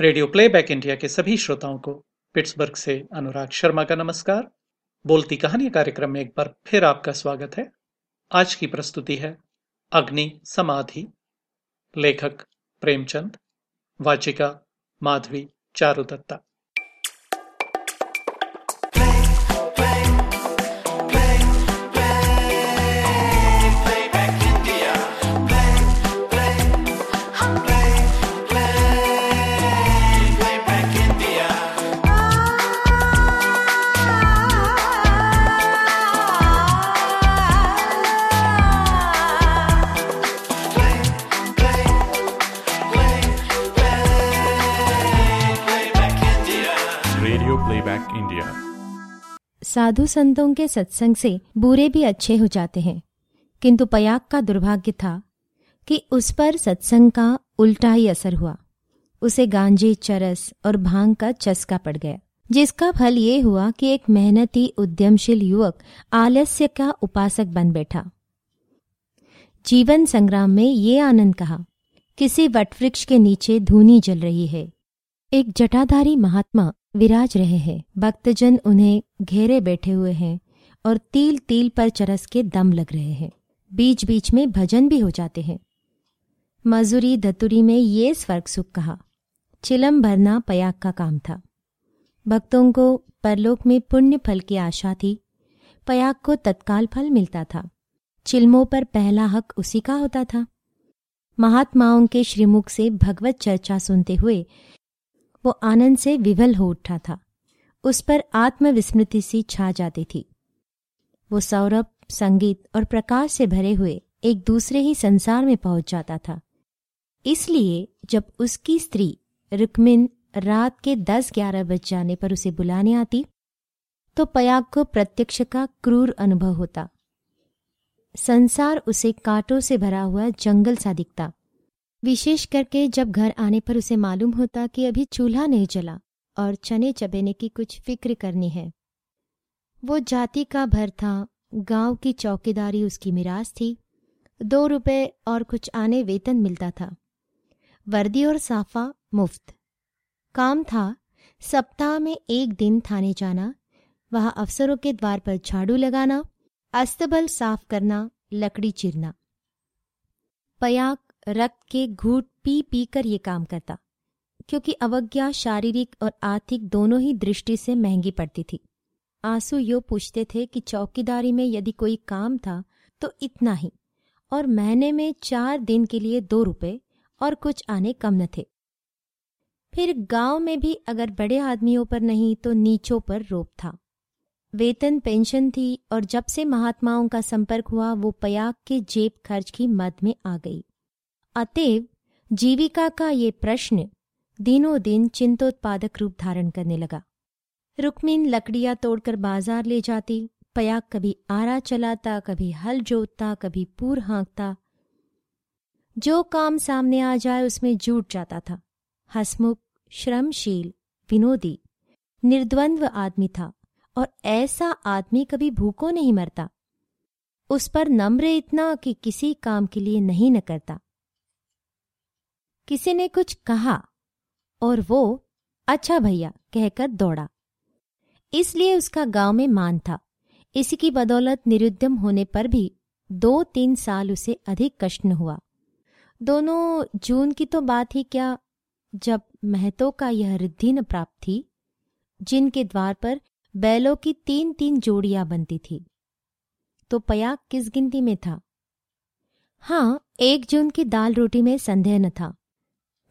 Radio playback India के सभी श्रोताओं को पिट्सबर्ग से अनुराग शर्मा का नमस्कार। बोलती कहानी कार्यक्रम में एक बार फिर आपका स्वागत है। आज की प्रस्तुति है अग्नि समाधि। लेखक प्रेमचंद, वाचिका माधवी चारुदत्ता। साधु संतों के सत्संग से बुरे भी अच्छे हो जाते हैं। किंतु पयाग का दुर्भाग्य था कि उस पर सत्संग का उल्टा ही असर हुआ। उसे गांजे, चरस और भाँग का चस्का पड़ गया, जिसका फल ये हुआ कि एक मेहनती, उद्यमशील युवक आलस्य का उपासक बन बैठा। जीवन संग्राम में ये आनंद कहा, किसी वटवृक्ष के नीचे धूनी जल रही है। एक जटाधारी महात्मा विराज रहे हैं। भक्तजन उन्हें घेरे बैठे हुए हैं और तिल तिल पर चरस के दम लग रहे हैं। बीच बीच में भजन भी हो जाते हैं। मजूरी धतुरी में ये स्वर्ग सुख कहा, चिलम भरना पयाग का काम था। भक्तों को परलोक में पुण्य फल की आशा थी। पयाग को तत्काल फल मिलता था। चिल्मों पर पहला हक उसी का होता था। महात्माओं के श्रीमुख से भगवत चर्चा सुनते हुए वो आनंद से विवल हो उठा था। उस पर आत्मविस्मृति सी छा जाती थी। वो सौरभ, संगीत और प्रकाश से भरे हुए एक दूसरे ही संसार में पहुँच जाता था। इसलिए जब उसकी स्त्री रुक्मिन रात के दस ग्यारह बज जाने पर उसे बुलाने आती तो पयाग को प्रत्यक्ष का क्रूर अनुभव होता। संसार उसे कांटों से भरा हुआ जंगल सा दिखता। विशेष करके जब घर आने पर उसे मालूम होता कि अभी चूल्हा नहीं जला और चने चबेने की कुछ फ़िक्र करनी है। वो जाति का भर था, गाँव की चौकीदारी उसकी मिराज थी, दो रुपए और कुछ आने वेतन मिलता था। वर्दी और साफा मुफ़्त। काम था, सप्ताह में एक दिन थाने जाना, वहाँ अफसरों के द्वार पर झाड़ू लगाना, अस्तबल साफ़ करना, लकड़ी चिरना। पयाग रक्त के घूट पी पी कर ये काम करता, क्योंकि अवज्ञा शारीरिक और आर्थिक दोनों ही दृष्टि से महँगी पड़ती थी। आँसू यो पूछते थे कि चौकीदारी में यदि कोई काम था तो इतना ही, और महीने में चार दिन के लिए दो रुपए और कुछ आने कम न थे। फिर गाँव में भी अगर बड़े आदमियों पर नहीं तो नीचों पर रोप था। वेतन, पेंशन थी, और जब से महात्माओं का संपर्क हुआ, वो पयाग के जेब खर्च की मद में आ गई। अतएव जीविका का ये प्रश्न दिनों दिन चिंतोत्पादक रूप धारण करने लगा। रुक्मिन लकड़ियाँ तोड़कर बाज़ार ले जाती, पयाग कभी आरा चलाता, कभी हल जोतता, कभी पूर हाँकता। जो काम सामने आ जाए उसमें जुट जाता था। हसमुख, श्रमशील, विनोदी, निर्द्वंद्व आदमी था और ऐसा आदमी कभी भूखों नहीं मरता। उस पर नम्र इतना कि किसी काम के लिए नहीं न करता। किसी ने कुछ कहा और वो अच्छा भैया, कहकर दौड़ा। इसलिए उसका गाँव में मान था। इसी की बदौलत निरुद्यम होने पर भी दो तीन साल उसे अधिक कष्ट हुआ। दोनों, जून की तो बात ही क्या, जब महतो का यह रिद्धि न प्राप्त थी, जिनके द्वार पर बैलों की तीन तीन जोड़ियाँ बनती थी। तो पयाग किस गिनती में था? हाँ एक जून की दाल रोटी में संदेह न था।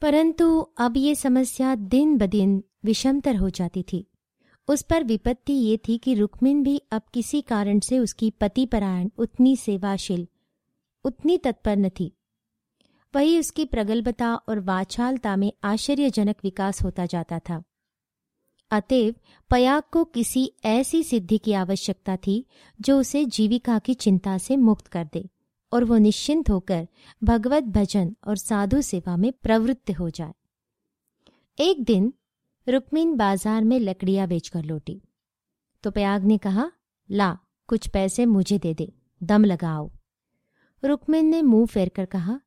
परंतु अब ये समस्या दिन ब दिन विषमतर हो जाती थी। उस पर विपत्ति ये थी कि रुक्मिन भी अब किसी कारण से उसकी पतिपरायण उतनी सेवाशील, उतनी तत्पर न थी। वही उसकी प्रगल्भता और वाचालता में आश्चर्यजनक विकास होता जाता था। अतएव पयाग को किसी ऐसी सिद्धि की आवश्यकता थी जो उसे जीविका की चिंता से मुक्त कर दे। और वो निश्चिंत होकर भगवत भजन और साधु सेवा में प्रवृत्त हो जाए। एक दिन रुक्मिन बाज़ार में लकड़ियाँ बेचकर लौटी। तो प्रयाग ने कहा, ला, कुछ पैसे मुझे दे दे, दम लगाओ। रुक्मिन ने मुँह फेर कर कहा,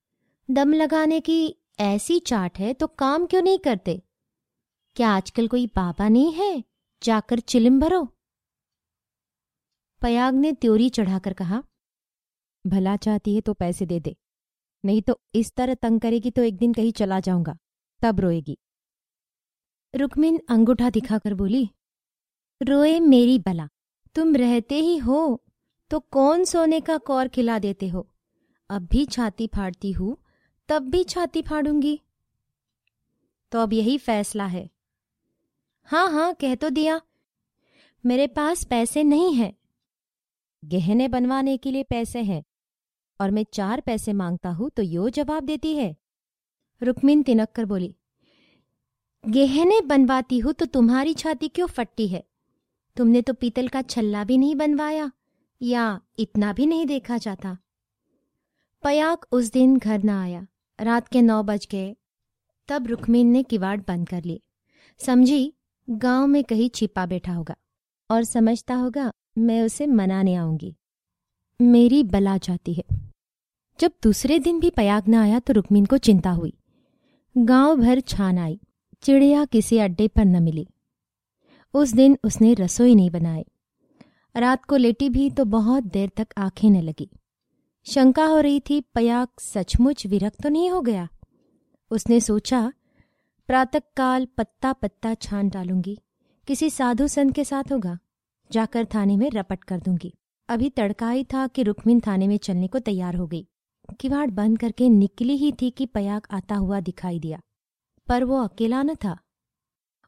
दम लगाने की ऐसी चाट है तो काम क्यों नहीं करते? क्या आजकल कोई बाबा नहीं है? जाकर चिलिम भरो। पयाग ने त्योरी चढ़ाकर कहा भला चाहती है तो पैसे दे दे। नहीं तो इस तरह तंग करेगी तो एक दिन कहीं चला जाऊँगा, तब रोएगी। रुक्मिन अंगूठा दिखाकर बोली, रोए मेरी बला, तुम रहते ही हो तो कौन सोने का कौर खिला देते हो? अब भी छाती फाड़ती हूँ, तब भी छाती फाड़ूँगी। तो अब यही फैसला है। हाँ हाँ कह तो दिया, मेरे पास पैसे नहीं है। गहने बनवाने के लिए पैसे हैं और मैं चार पैसे माँगता हूँ तो यो जवाब देती है। रुक्मिन तिनक कर बोली, गहने बनवाती हूँ तो तुम्हारी छाती क्यों फटती है? तुमने तो पीतल का छल्ला भी नहीं बनवाया, या इतना भी नहीं देखा जाता? पयाक उस दिन घर न आया। रात के नौ बज गए। तब रुक्मिन ने किवाड़ बंद कर लिए समझी, गाँव में कहीं छिपा बैठा होगा और समझता होगा, मैं उसे मनाने आऊँगी। मेरी बला जाती है। जब दूसरे दिन भी पयाग न आया तो रुक्मिन को चिंता हुई। गाँव भर छान आई। चिड़िया किसी अड्डे पर न मिली। उस दिन उसने रसोई नहीं बनाई। रात को लेटी भी तो बहुत देर तक आँखें न लगी। शंका हो रही थी, पयाग सचमुच विरक्त तो नहीं हो गया? उसने सोचा, प्रातःकाल पत्ता पत्ता छान डालूँगी। किसी साधु संत के साथ होगा। जाकर थाने में रपट कर दूँगी। अभी तड़का ही था कि रुक्मिन थाने में चलने को तैयार हो गई। किवाड़ बंद करके निकली ही थी कि पयाग आता हुआ दिखाई दिया। पर वो अकेला न था।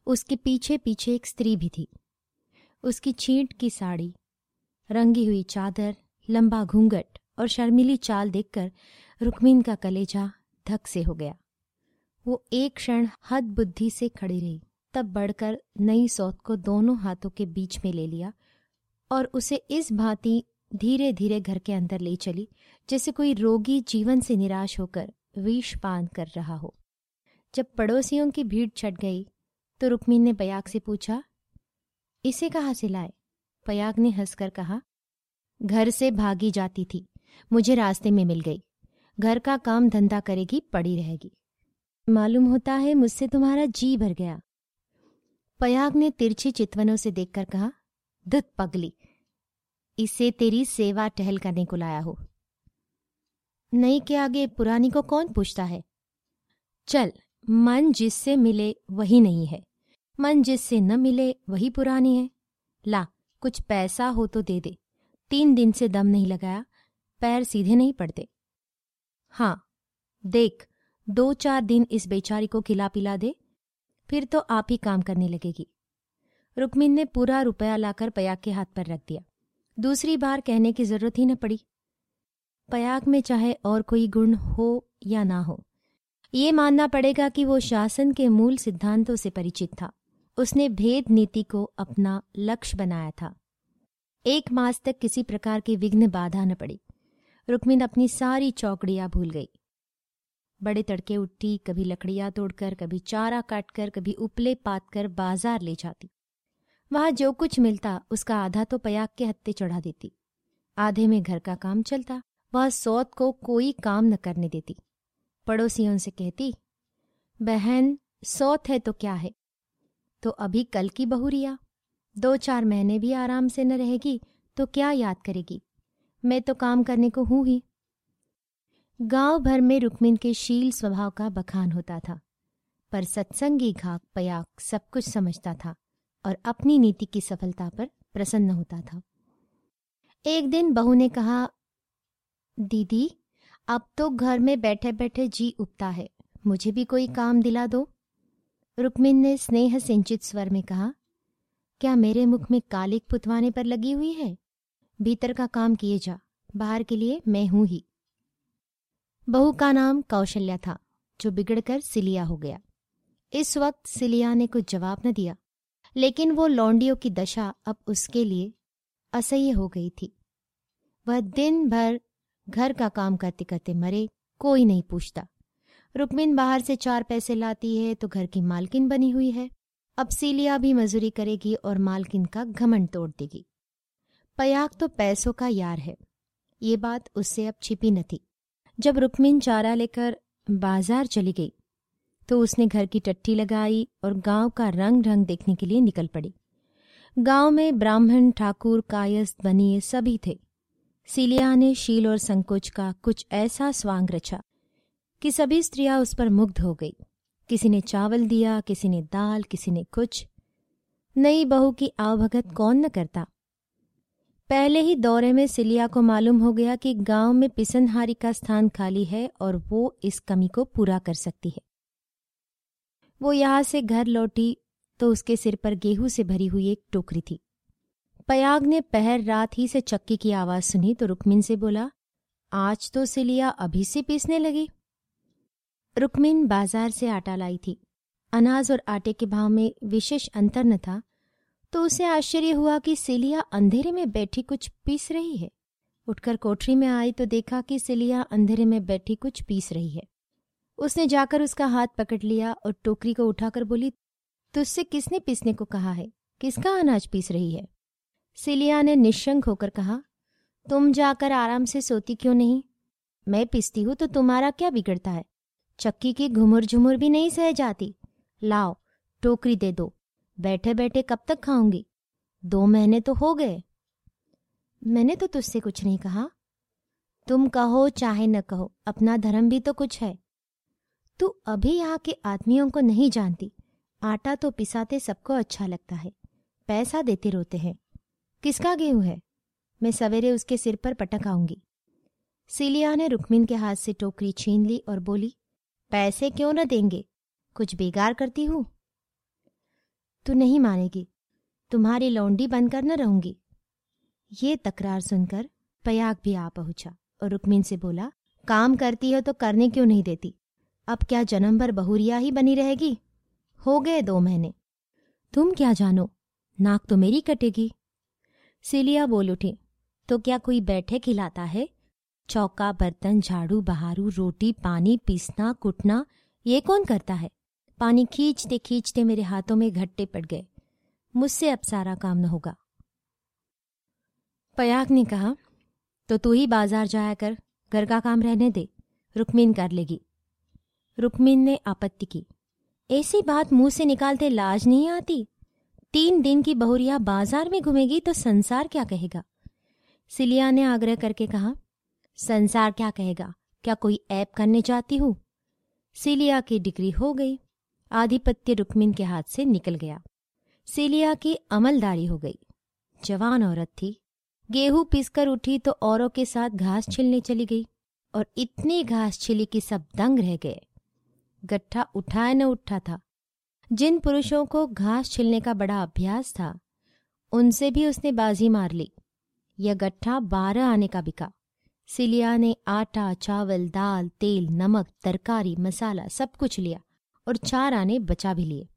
उसके पीछे पीछे एक स्त्री भी थी। उसकी छींट की साड़ी, रंगी हुई चादर, लंबा घूंघट और शर्मिली चाल देखकर रुक्मिन का कलेजा धक से हो गया। वो एक क्षण हद बुद्धि से खड़ी रही, तब बढ़कर नई सौत को दोनों हाथों के बीच में ले लिया और उसे इस भांति धीरे धीरे घर के अंदर ले चली, जैसे कोई रोगी जीवन से निराश होकर विष पान कर रहा हो। जब पड़ोसियों की भीड़ छट गई तो रुक्मीन ने पयाग से पूछा, इसे कहाँ से लाए? पयाग ने हंसकर कहा, घर से भागी जाती थी, मुझे रास्ते में मिल गई। घर का काम धंधा करेगी, पड़ी रहेगी। मालूम होता है मुझसे तुम्हारा जी भर गया। पयाग ने तिरछी चितवनों से देखकर कहा, दुत पगली इसे तेरी सेवा टहल करने को लाया हो। नई के आगे पुरानी को कौन पूछता है? चल, मन जिससे मिले वही नहीं है। मन जिससे न मिले वही पुरानी है। ला, कुछ पैसा हो तो दे दे। तीन दिन से दम नहीं लगाया, पैर सीधे नहीं पड़ते। हाँ देख, दो चार दिन इस बेचारी को खिला पिला दे, फिर तो आप ही काम करने लगेगी। रुक्मिन ने पूरा रुपया लाकर पयाग के हाथ पर रख दिया। दूसरी बार कहने की ज़रूरत ही न पड़ी। पयाग में चाहे और कोई गुण हो या ना हो, ये मानना पड़ेगा कि वो शासन के मूल सिद्धांतों से परिचित था। उसने भेद नीति को अपना लक्ष्य बनाया था। एक मास तक किसी प्रकार की विघ्न बाधा न पड़ी। रुक्मिन अपनी सारी चौकड़ियाँ भूल गई। बड़े तड़के उठी कभी लकड़ियाँ तोड़कर, कभी चारा काटकर, कभी उपले पात कर बाज़ार ले जाती। वहाँ जो कुछ मिलता, उसका आधा तो पयाग के हत्ते चढ़ा देती। आधे में घर का काम चलता, वह सौत को कोई काम न करने देती। पड़ोसियों से कहती, बहन, सौत है तो क्या है? तो अभी कल की बहुरिया दो चार महीने भी आराम से न रहेगी तो क्या याद करेगी? मैं तो काम करने को हूँ ही। गाँव भर में रुक्मिन के शील स्वभाव का बखान होता था, पर सत्संगी घाक पयाक सब कुछ समझता था। और अपनी नीति की सफलता पर प्रसन्न होता था। एक दिन बहू ने कहा, दीदी, अब तो घर में बैठे बैठे जी उगता है, मुझे भी कोई काम दिला दो। रुक्मिन ने स्नेह सिंचित स्वर में कहा, क्या मेरे मुख में कालिक पुतवाने पर लगी हुई है? भीतर का काम किए जा, बाहर के लिए मैं हूँ ही। बहू का नाम कौशल्या था, जो बिगड़कर सिलिया हो गया। इस वक्त सिलिया ने कुछ जवाब न दिया। लेकिन वो लौंडियों की दशा अब उसके लिए असह्य हो गई थी। वह दिन भर घर का काम करते करते मरे, कोई नहीं पूछता। रुक्मिन बाहर से चार पैसे लाती है तो घर की मालकिन बनी हुई है। अब सीलिया भी मजूरी करेगी और मालकिन का घमंड तोड़ देगी। पयाग तो पैसों का यार है। ये बात उससे अब छिपी न थी। जब रुक्मिन चारा लेकर बाज़ार चली गई तो उसने घर की टट्टी लगाई और गाँव का रंग रंग देखने के लिए निकल पड़ी। गाँव में ब्राह्मण, ठाकुर, कायस्थ बनिए सभी थे। सीलिया ने शील और संकोच का कुछ ऐसा स्वांग रचा कि सभी स्त्रियाँ उस पर मुग्ध हो गई। किसी ने चावल दिया, किसी ने दाल, किसी ने कुछ। नई बहू की आवभगत कौन न करता। पहले ही दौरे में सिलिया को मालूम हो गया कि गाँव में पिसनहारी का स्थान खाली है और वो इस कमी को पूरा कर सकती है। वो यहाँ से घर लौटी तो उसके सिर पर गेहूँ से भरी हुई एक टोकरी थी। पयाग ने पहर रात ही से चक्की की आवाज़ सुनी तो रुक्मिन से बोला, आज तो सिलिया अभी से पीसने लगी। रुक्मिन बाज़ार से आटा लाई थी। अनाज और आटे के भाव में विशेष अंतर न था तो उसे आश्चर्य हुआ कि सिलिया अंधेरे में बैठी कुछ पीस रही है। उठकर कोठरी में आई तो देखा कि सिलिया अंधेरे में बैठी कुछ पीस रही है। उसने जाकर उसका हाथ पकड़ लिया और टोकरी को उठाकर बोली, तुझसे किसने पीसने को कहा है? किसका अनाज पीस रही है? सिलिया ने निशंक होकर कहा, तुम जाकर आराम से सोती क्यों नहीं? मैं पीसती हूँ तो तुम्हारा क्या बिगड़ता है? चक्की की घुमुर झुमुर भी नहीं सह जाती। लाओ, टोकरी दे दो। बैठे बैठे कब तक खाऊँगी? दो महीने तो हो गए। मैंने तो तुझसे कुछ नहीं कहा। तुम कहो चाहे न कहो, अपना धर्म भी तो कुछ है। तू अभी यहाँ के आदमियों को नहीं जानती। आटा तो पिसाते सबको अच्छा लगता है। पैसा देते रोते हैं। किसका गेहूँ है? मैं सवेरे उसके सिर पर पटक आऊँगी। सीलिया ने रुक्मिन के हाथ से टोकरी छीन ली और बोली, पैसे क्यों न देंगे? कुछ बेगार करती हूँ? तू नहीं मानेगी। तुम्हारी लौंडी बनकर न रहूँगी। ये तकरार सुनकर पयाग भी आ पहुँचा और रुक्मिन से बोला, काम करती हो तो करने क्यों नहीं देती? अब क्या जन्म भर बहुरिया ही बनी रहेगी? हो गए दो महीने। तुम क्या जानो? नाक तो मेरी कटेगी। सिलिया बोल उठी तो क्या कोई बैठे खिलाता है? चौका, बर्तन, झाड़ू, बहारू, रोटी, पानी, पीसना, कुटना, ये कौन करता है? पानी खींचते खींचते मेरे हाथों में घट्टे पड़ गए। मुझसे अब सारा काम न होगा। पयाग ने कहा तो तू ही बाज़ार जाया कर, घर का काम रहने दे, रुक्मिन कर लेगी। रुक्मिन ने आपत्ति की। ऐसी बात मुँह से निकालते लाज नहीं आती। तीन दिन की बहुरिया बाज़ार में घूमेगी तो संसार क्या कहेगा? सिलिया ने आग्रह करके कहा, संसार क्या कहेगा? क्या कोई ऐप करने जाती हूँ? सिलिया की डिग्री हो गई। आधिपत्य रुक्मिन के हाथ से निकल गया। सिलिया की अमलदारी हो गई। जवान औरत थी। गेहूँ पीसकर उठी तो औरों के साथ घास छिलने चली गई और इतनी घास छिली कि सब दंग रह गए। गट्ठा उठाए न उठा था। जिन पुरुषों को घास छिलने का बड़ा अभ्यास था, उनसे भी उसने बाजी मार ली। यह गट्ठा बारह आने का बिका। सिलिया ने आटा, चावल, दाल, तेल, नमक, तरकारी, मसाला सब कुछ लिया और चार आने बचा भी लिए।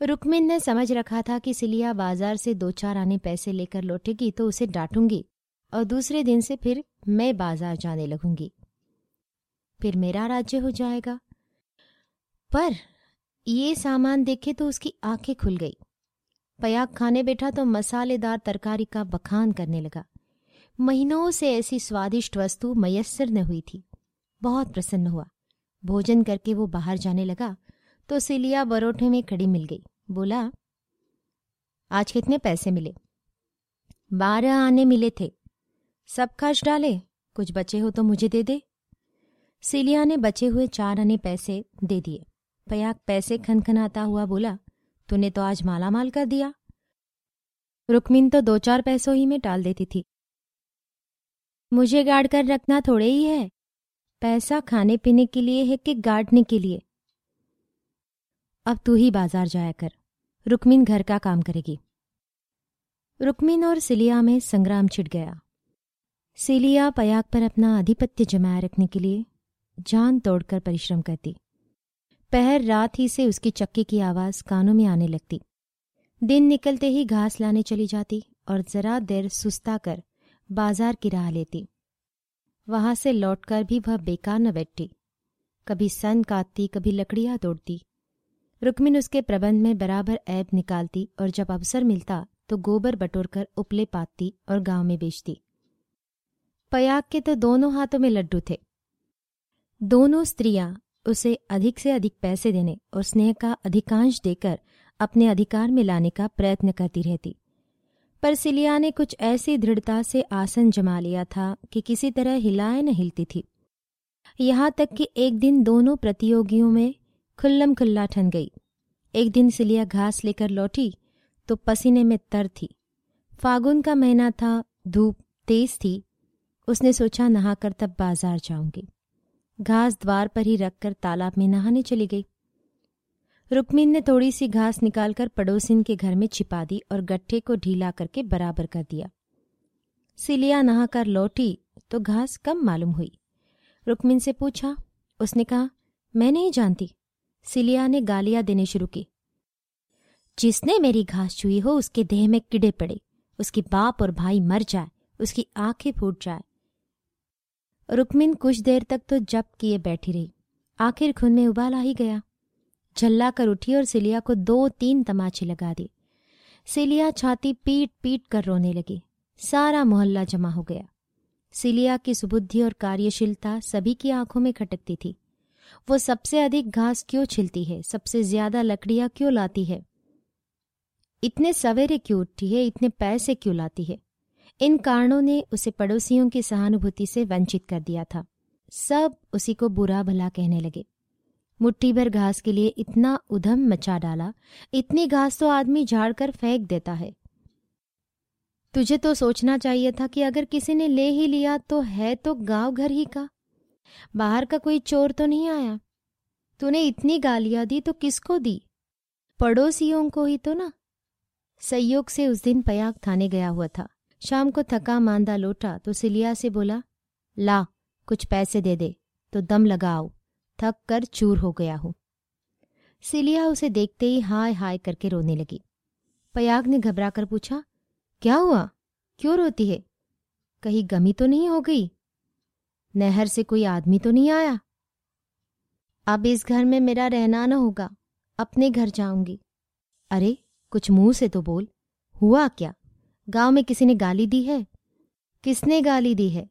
रुक्मिन ने समझ रखा था कि सिलिया बाज़ार से दो चार आने पैसे लेकर लौटेगी तो उसे डांटूँगी और दूसरे दिन से फिर मैं बाज़ार जाने लगूँगी। फिर मेरा राज्य हो जाएगा। पर ये सामान देखे तो उसकी आँखें खुल गई। पयाग खाने बैठा तो मसालेदार तरकारी का बखान करने लगा। महीनों से ऐसी स्वादिष्ट वस्तु मयस्सर न हुई थी। बहुत प्रसन्न हुआ। भोजन करके वो बाहर जाने लगा तो सिलिया बरोठे में खड़ी मिल गई। बोला, आज कितने पैसे मिले? बारह आने मिले थे। सब खर्च डाले। कुछ बचे हो तो मुझे दे दे। सिलिया ने बचे हुए चार आने पैसे दे दिए। पयाग पैसे खनखनाता हुआ बोला, तूने तो आज माला माल कर दिया। रुक्मिन तो दो चार पैसों ही में टाल देती थी। मुझे गाड़ कर रखना थोड़े ही है। पैसा खाने पीने के लिए है कि गाड़ने के लिए? अब तू ही बाज़ार जाया कर। रुक्मिन घर का काम करेगी। रुक्मिन और सिलिया में संग्राम छिड़ गया। सिलिया पयाग पर अपना आधिपत्य जमाया रखने के लिए जान तोड़कर परिश्रम करती। पहर रात ही से उसकी चक्की की आवाज़ कानों में आने लगती। दिन निकलते ही घास लाने चली जाती और जरा देर सुस्ता कर बाज़ार की राह लेती। वहाँ से लौटकर भी वह बेकार न बैठी कभी सन काटती, कभी लकड़ियाँ तोड़ती। रुक्मिन उसके प्रबंध में बराबर ऐब निकालती और जब अवसर मिलता तो गोबर बटोरकर उपले पाती और गाँव में बेचती। पयाग के तो दोनों हाथों में लड्डू थे। दोनों स्त्रियाँ उसे अधिक से अधिक पैसे देने और स्नेह का अधिकांश देकर अपने अधिकार में लाने का प्रयत्न करती रहती। पर सिलिया ने कुछ ऐसी दृढ़ता से आसन जमा लिया था कि किसी तरह हिलाए न हिलती थी। यहाँ तक कि एक दिन दोनों प्रतियोगियों में खुल्लम खुल्ला ठन गई। एक दिन सिलिया घास लेकर लौटी तो पसीने में तर थी। फागुन का महीना था, धूप तेज थी। उसने सोचा नहाकर तब बाज़ार जाऊँगी। घास द्वार पर ही रखकर तालाब में नहाने चली गई। रुक्मिन ने थोड़ी सी घास निकालकर पड़ोसिन के घर में छिपा दी और गट्ठे को ढीला करके बराबर कर दिया। सिलिया नहाकर लौटी तो घास कम मालूम हुई। रुक्मिन से पूछा, उसने कहा, मैं नहीं जानती। सिलिया ने गालियाँ देने शुरू की। जिसने मेरी घास छुई हो उसके देह में किड़े पड़े, उसके बाप और भाई मर जाए, उसकी आँखें फूट जाए रुक्मिन कुछ देर तक तो जप किए बैठी रही। आखिर खून में उबाल आ ही गया। झल्ला कर उठी और सिलिया को दो तीन तमाचे लगा दी सिलिया छाती पीट पीट कर रोने लगी। सारा मोहल्ला जमा हो गया। सिलिया की सुबुद्धि और कार्यशीलता सभी की आँखों में खटकती थी। वो सबसे अधिक घास क्यों छिलती है? सबसे ज़्यादा लकड़ियाँ क्यों लाती है? इतने सवेरे क्यों उठती है? इतने पैसे क्यों लाती है? इन कारणों ने उसे पड़ोसियों की सहानुभूति से वंचित कर दिया था। सब उसी को बुरा भला कहने लगे। मुट्ठी भर घास के लिए इतना उधम मचा डाला, इतनी घास तो आदमी झाड़ कर फेंक देता है। तुझे तो सोचना चाहिए था कि अगर किसी ने ले ही लिया तो है तो गाँव घर ही का। बाहर का कोई चोर तो नहीं आया? तूने इतनी गालियाँ दी तो किसको दी? पड़ोसियों को ही तो ना। संयोग से उस दिन पयाग थाने गया हुआ था। शाम को थका मांदा लौटा तो सिलिया से बोला, ला, कुछ पैसे दे दे तो दम लगाओ, थक कर चूर हो गया हूँ. सिलिया उसे देखते ही हाय हाय करके रोने लगी। पयाग ने घबरा कर पूछा, क्या हुआ? क्यों रोती है? कहीं गमी तो नहीं हो गई? नहर से कोई आदमी तो नहीं आया? अब इस घर में मेरा रहना न होगा, अपने घर जाऊँगी। अरे, कुछ मुँह से तो बोल, हुआ क्या? गाँव में किसी ने गाली दी है? किसने गाली दी है?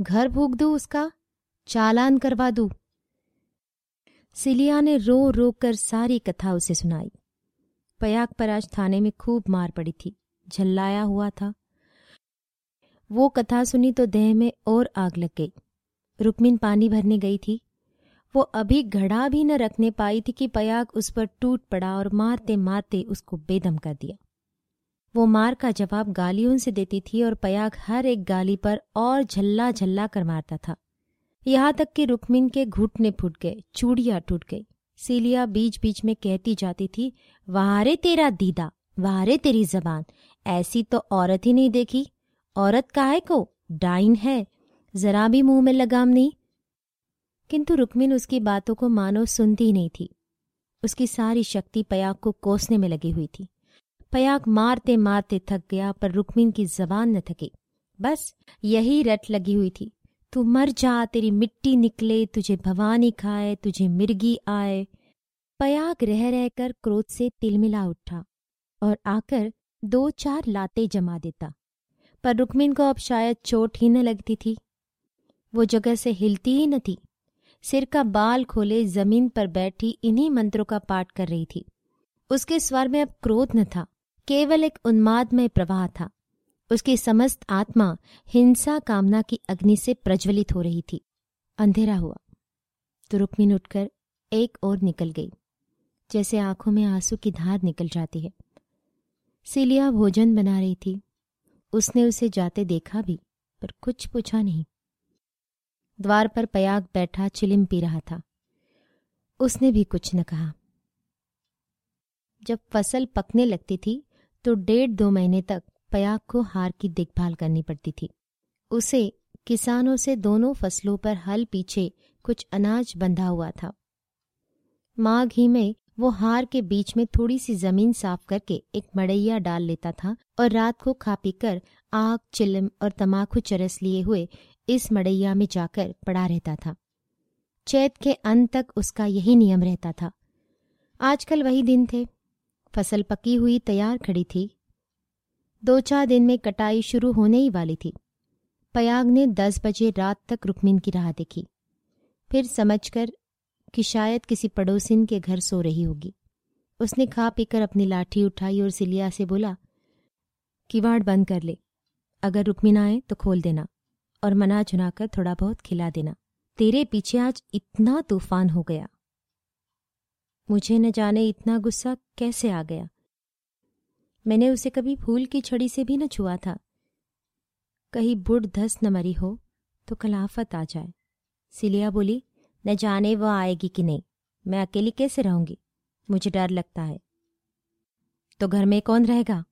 घर भूख दू उसका? चालान करवा दू? सिलिया ने रो रो कर सारी कथा उसे सुनाई। पयाग पर आज थाने में खूब मार पड़ी थी। झल्लाया हुआ था। वो कथा सुनी तो देह में और आग लग गई। रुक्मिन पानी भरने गई थी। वो अभी घड़ा भी न रखने पाई थी कि पयाग उस पर टूट पड़ा और मारते मारते उसको बेदम कर दिया। वो मार का जवाब गालियों से देती थी और पयाग हर एक गाली पर और झल्ला झल्ला कर मारता था। यहाँ तक कि रुक्मिन के घुटने फूट गए, चूड़ियाँ टूट गई। सीलिया बीच बीच में कहती जाती थी, वारे तेरा दीदा, वारे तेरी जबान, ऐसी तो औरत ही नहीं देखी। औरत काहे को? डाइन है, जरा भी मुँह में लगाम नहीं। किंतु रुक्मिन उसकी बातों को मानो सुनती ही नहीं थी। उसकी सारी शक्ति पयाग को कोसने में लगी हुई थी। पयाग मारते मारते थक गया, पर रुक्मिन की जबान न थकी। बस यही रट लगी हुई थी। तू मर जा, तेरी मिट्टी निकले, तुझे भवानी खाए, तुझे मिर्गी आए। पयाग रह रहकर क्रोध से तिलमिला उठा और आकर दो चार लाते जमा देता। पर रुक्मिन को अब शायद चोट ही न लगती थी। वो जगह से हिलती ही न थी। सिर का बाल खोले ज़मीन पर बैठी इन्हीं मंत्रों का पाठ कर रही थी। उसके स्वर में अब क्रोध न था। केवल एक उन्मादमय प्रवाह था। उसकी समस्त आत्मा हिंसा कामना की अग्नि से प्रज्वलित हो रही थी। अंधेरा हुआ। तो रुक्मिन उठकर एक ओर निकल गई, जैसे आँखों में आँसू की धार निकल जाती है। सिलिया भोजन बना रही थी। उसने उसे जाते देखा भी, पर कुछ पूछा नहीं। द्वार पर पयाग बैठा चिलिम पी रहा था। उसने भी कुछ न कहा। जब फ़सल पकने लगती थी तो डेढ़ दो महीने तक पयाग को हार की देखभाल करनी पड़ती थी। उसे, किसानों से दोनों फ़सलों पर हल पीछे कुछ अनाज बंधा हुआ था। माघ ही में वो हार के बीच में थोड़ी सी ज़मीन साफ़ करके एक मड़ैया डाल लेता था और रात को खा पी कर आग, चिलम और तमाकू चरस लिए हुए इस मड़ैया में जाकर पड़ा रहता था। चैत के अंत तक उसका यही नियम रहता था। आजकल वही दिन थे। फ़सल पकी हुई तैयार खड़ी थी। दो चार दिन में कटाई शुरू होने ही वाली थी। पयाग ने दस बजे रात तक रुक्मिन की राह देखी। फिर समझकर कि शायद किसी पड़ोसिन के घर सो रही होगी। उसने खा पीकर अपनी लाठी उठाई और सिलिया से बोला, किवाड़ बंद कर ले। अगर रुक्मिन आए तो खोल देना और मना चुनाकर थोड़ा बहुत खिला देना। तेरे पीछे आज इतना तूफ़ान हो गया। मुझे न जाने इतना गुस्सा कैसे आ गया। मैंने उसे कभी फूल की छड़ी से भी न छुआ था। कहीं बुढ़ धस न मरी हो तो कलाफत आ जाए। सिलिया बोली, न जाने वह आएगी कि नहीं। मैं अकेली कैसे रहूँगी? मुझे डर लगता है। तो घर में कौन रहेगा?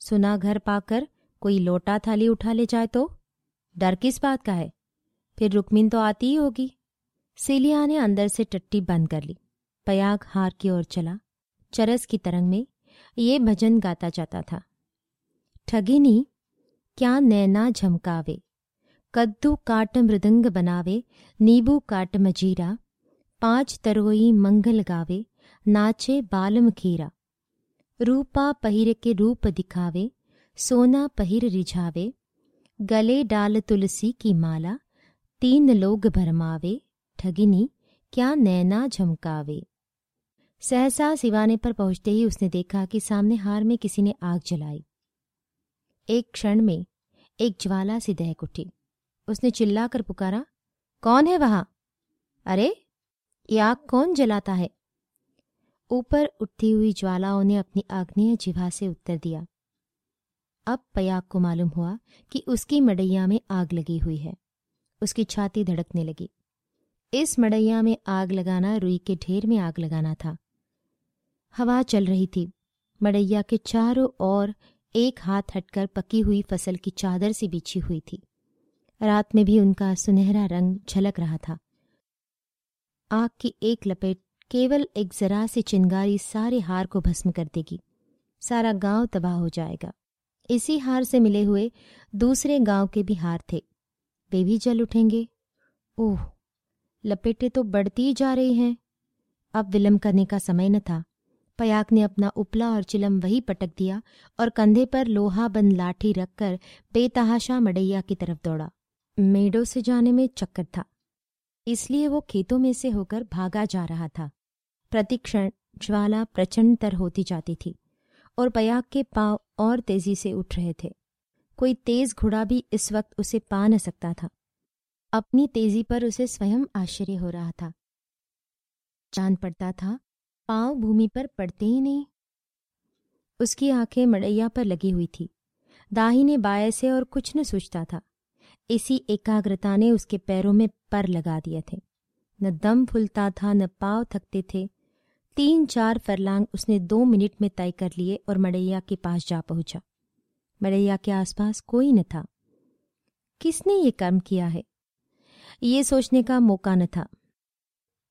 सुना घर पाकर कोई लोटा थाली उठा ले जाए तो? डर किस बात का है? फिर रुकमिन तो आती ही होगी। सीलिया ने अंदर से टट्टी बंद कर ली। पयाग हार की ओर चला। चरस की तरंग में ये भजन गाता जाता था। ठगिनी, क्या नैना झमकावे? कद्दू काट मृदंग बनावे, नींबू काट मजीरा। पाँच तरोई मंगल गावे, नाचे बालम खीरा। रूपा पहिर के रूप दिखावे, सोना पहिर रिझावे। गले डाल तुलसी की माला, तीन लोग भरमावे। ठगिनी, क्या नैना झमकावे? सहसा सिवाने पर पहुँचते ही उसने देखा कि सामने हार में किसी ने आग जलाई। एक क्षण में एक ज्वाला सी दहक उठी। उसने चिल्लाकर पुकारा, कौन है वहाँ? अरे, ये आग कौन जलाता है? ऊपर उठती हुई ज्वालाओं ने अपनी आग्नेय जिभा से उत्तर दिया। अब पयाग को मालूम हुआ कि उसकी मड़ैया में आग लगी हुई है। उसकी छाती धड़कने लगी। इस मड़ैया में आग लगाना रुई के ढेर में आग लगाना था। हवा चल रही थी। मड़ैया के चारों ओर एक हाथ हटकर पकी हुई फ़सल की चादर सी बिछी हुई थी। रात में भी उनका सुनहरा रंग झलक रहा था। आग की एक लपेट केवल एक जरा सी चिंगारी सारे हार को भस्म कर देगी। सारा गाँव तबाह हो जाएगा। इसी हार से मिले हुए दूसरे गाँव के भी हार थे। वे भी जल उठेंगे। ओह, लपेटें तो बढ़ती जा रही हैं। अब विलंब करने का समय न था। पयाक ने अपना उपला और चिलम वही पटक दिया और कंधे पर लोहा बंद लाठी रखकर बेतहाशा मडैया की तरफ़ दौड़ा। मेडो से जाने में चक्कर था। इसलिए वो खेतों में से होकर भागा जा रहा था। प्रतिक्षण ज्वाला प्रचंड तर होती जाती थी और पयाक के पाँव और तेज़ी से उठ रहे थे। कोई तेज घोड़ा भी इस वक्त उसे पा न सकता था। अपनी तेज़ी पर उसे स्वयं आश्चर्य हो रहा था। जान पड़ता था पाँव भूमि पर पड़ते ही नहीं। उसकी आँखें मड़ैया पर लगी हुई थी। दाहिने बाएँ से और कुछ न सोचता था। इसी एकाग्रता ने उसके पैरों में पर लगा दिए थे। न दम फुलता था, न पाव थकते थे। तीन चार फरलांग उसने दो मिनट में तय कर लिए और मड़ैया के पास जा पहुँचा। मड़ैया के आसपास कोई न था। किसने ये कर्म किया है? ये सोचने का मौका न था।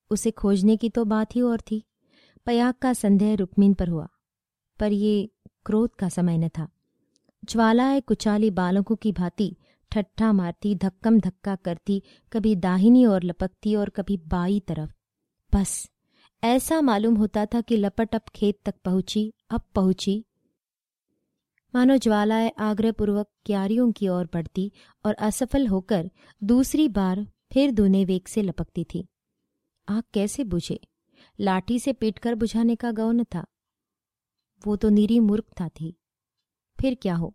उसे खोजने की तो बात ही और थी। पयाग का संदेह रुक्मिन पर हुआ, पर ये क्रोध का समय न था। ज्वालाए कुचाली बालकों की भांति ठट्ठा मारती, धक्कम धक्का करती, कभी दाहिनी और लपकती और कभी बाई तरफ़। बस, ऐसा मालूम होता था कि लपट अब खेत तक पहुँची, अब पहुँची। मानो ज्वालाएँ आग्रहपूर्वक क्यारियों की ओर बढ़ती और असफल होकर दूसरी बार फिर दूने वेग से लपकती थी। आग कैसे बुझे? लाठी से पीटकर बुझाने का गौन था। वो तो निरी मूर्खता थी फिर क्या हो?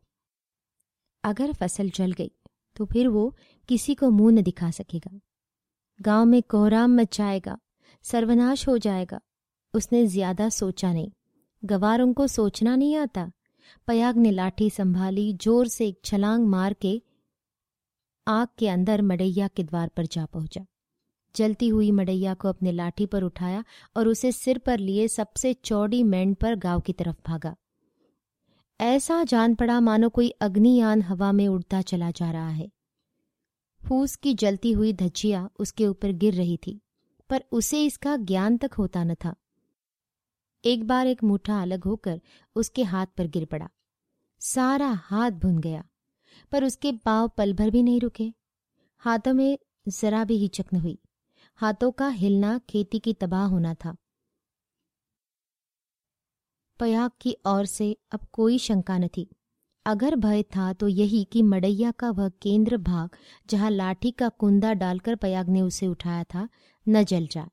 अगर फ़सल जल गई तो फिर वो किसी को मुँह न दिखा सकेगा। गाँव में कोहराम मच जाएगा सर्वनाश हो जाएगा। उसने ज़्यादा सोचा नहीं। गवारों को सोचना नहीं आता। पयाग ने लाठी संभाली, ज़ोर से एक छलांग मार के आग के अंदर मडैया के द्वार पर जा पहुँचा। जलती हुई मडैया को अपने लाठी पर उठाया और उसे सिर पर लिए सबसे चौड़ी मैंड पर गाँव की तरफ़ भागा। ऐसा जान पड़ा मानो कोई अग्नियान हवा में उड़ता चला जा रहा है। फूस की जलती हुई धज्जिया उसके ऊपर गिर रही थी, पर उसे इसका ज्ञान तक होता न था। एक बार एक मुठा अलग होकर उसके हाथ पर गिर पड़ा। सारा हाथ भुन गया, पर उसके पाव पल भर भी नहीं रुके। हाथों में जरा भी हिचक न हुई। हाथों का हिलना खेती की तबाह होना था। पयाग की ओर से अब कोई शंका न थी। अगर भय था तो यही कि मड़ैया का वह केंद्र भाग, जहाँ लाठी का कुंदा डालकर पयाग ने उसे उठाया था, न जल जाए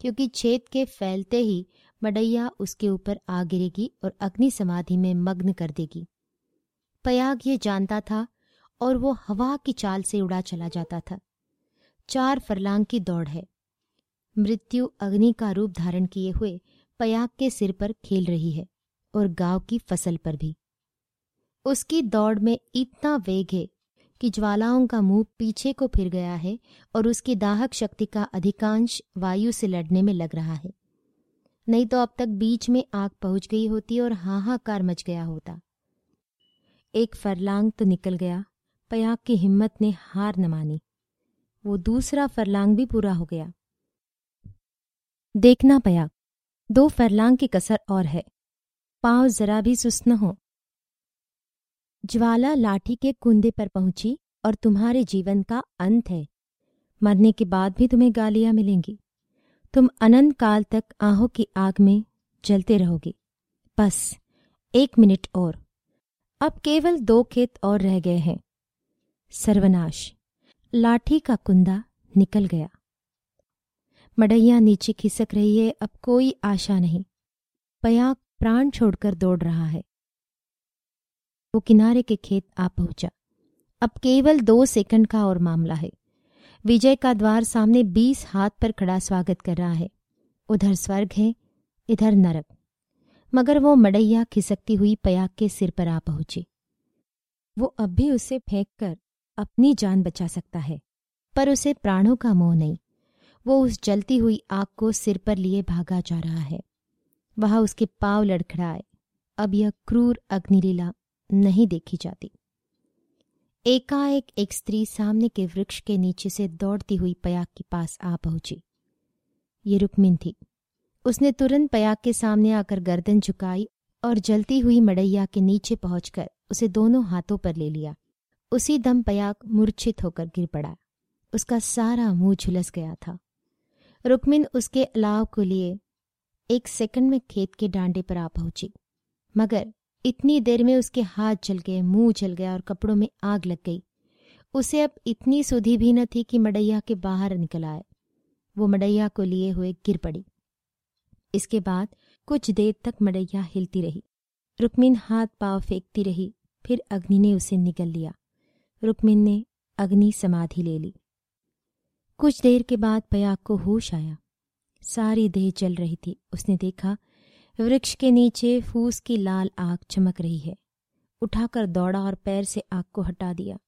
क्योंकि छेद के फैलते ही मडैया उसके ऊपर आ गिरेगी और अग्नि समाधि में मग्न कर देगी। पयाग ये जानता था और वो हवा की चाल से उड़ा चला जाता था। चार फरलांग की दौड़ है। मृत्यु अग्नि का रूप धारण किए हुए पयाग के सिर पर खेल रही है और गाँव की फ़सल पर भी। उसकी दौड़ में इतना वेग है कि ज्वालाओं का मुँह पीछे को फिर गया है और उसकी दाहक शक्ति का अधिकांश वायु से लड़ने में लग रहा है। नहीं तो अब तक बीच में आग पहुँच गई होती और हाहाकार मच गया होता। एक फरलांग तो निकल गया, पयाग की हिम्मत ने हार न मानी। वो दूसरा फरलांग भी पूरा हो गया। देखना पया, दो फरलांग की कसर और है। पाँव जरा भी सुस्त न हो। ज्वाला लाठी के कुंदे पर पहुँची और तुम्हारे जीवन का अंत है। मरने के बाद भी तुम्हें गालियाँ मिलेंगी। तुम अनंत काल तक आहों की आग में जलते रहोगे। बस, एक मिनट और। अब केवल दो खेत और रह गए हैं। सर्वनाश। लाठी का कुंदा निकल गया। मडैया नीचे खिसक रही है, अब कोई आशा नहीं। पयाग प्राण छोड़कर दौड़ रहा है। वो किनारे के खेत आ पहुँचा। अब केवल दो सेकंड का और मामला है। विजय का द्वार सामने बीस हाथ पर खड़ा स्वागत कर रहा है। उधर स्वर्ग है, इधर नरक। मगर वो मडैया खिसकती हुई पयाग के सिर पर आ पहुँची। वो अब भी उसे फेंक कर अपनी जान बचा सकता है, पर उसे प्राणों का मोह नहीं। वो उस जलती हुई आग को सिर पर लिए भागा जा रहा है। वहाँ उसके पाव लड़खड़ाए। अब यह क्रूर अग्निलीला नहीं देखी जाती। एकाएक एक स्त्री सामने के वृक्ष के नीचे से दौड़ती हुई पयाग के पास आ पहुँची। ये रुक्मिन थी। उसने तुरंत पयाग के सामने आकर गर्दन झुकाई और जलती हुई मड़ैया के नीचे पहुंचकर उसे दोनों हाथों पर ले लिया। उसी दम पयाग मूर्छित होकर गिर पड़ा। उसका सारा मुँह झुलस गया था। रुक्मिन उसके अलाव को लिए एक सेकंड में खेत के डांडे पर आ पहुँची। मगर इतनी देर में उसके हाथ जल गए, मुँह जल गया और कपड़ों में आग लग गई। उसे अब इतनी सुधी भी न थी कि मडैया के बाहर निकल आए। वो मडैया को लिए हुए गिर पड़ी। इसके बाद कुछ देर तक मडैया हिलती रही। रुक्मिन हाथ पाव फेंकती रही, फिर अग्नि ने उसे निगल लिया। रुक्मिन ने अग्नि समाधि ले ली। कुछ देर के बाद पयाग को होश आया। सारी देह जल रही थी। उसने देखा, वृक्ष के नीचे फूस की लाल आग चमक रही है। उठाकर दौड़ा और पैर से आग को हटा दिया।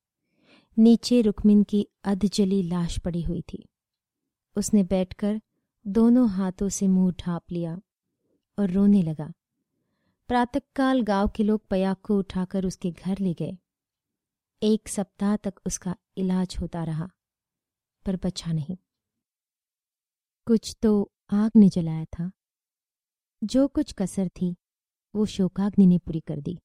नीचे रुक्मिन की अधजली लाश पड़ी हुई थी। उसने बैठकर दोनों हाथों से मुँह ढांप लिया और रोने लगा। प्रातःकाल गाँव के लोग पयाग को उठाकर उसके घर ले गए। एक सप्ताह तक उसका इलाज होता रहा, पर बचा नहीं। कुछ तो आग ने जलाया था। जो कुछ कसर थी, वो शोकाग्नि ने पूरी कर दी।